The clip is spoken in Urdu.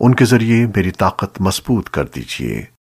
ان کے ذریعے میری طاقت مضبوط کر دیجیے۔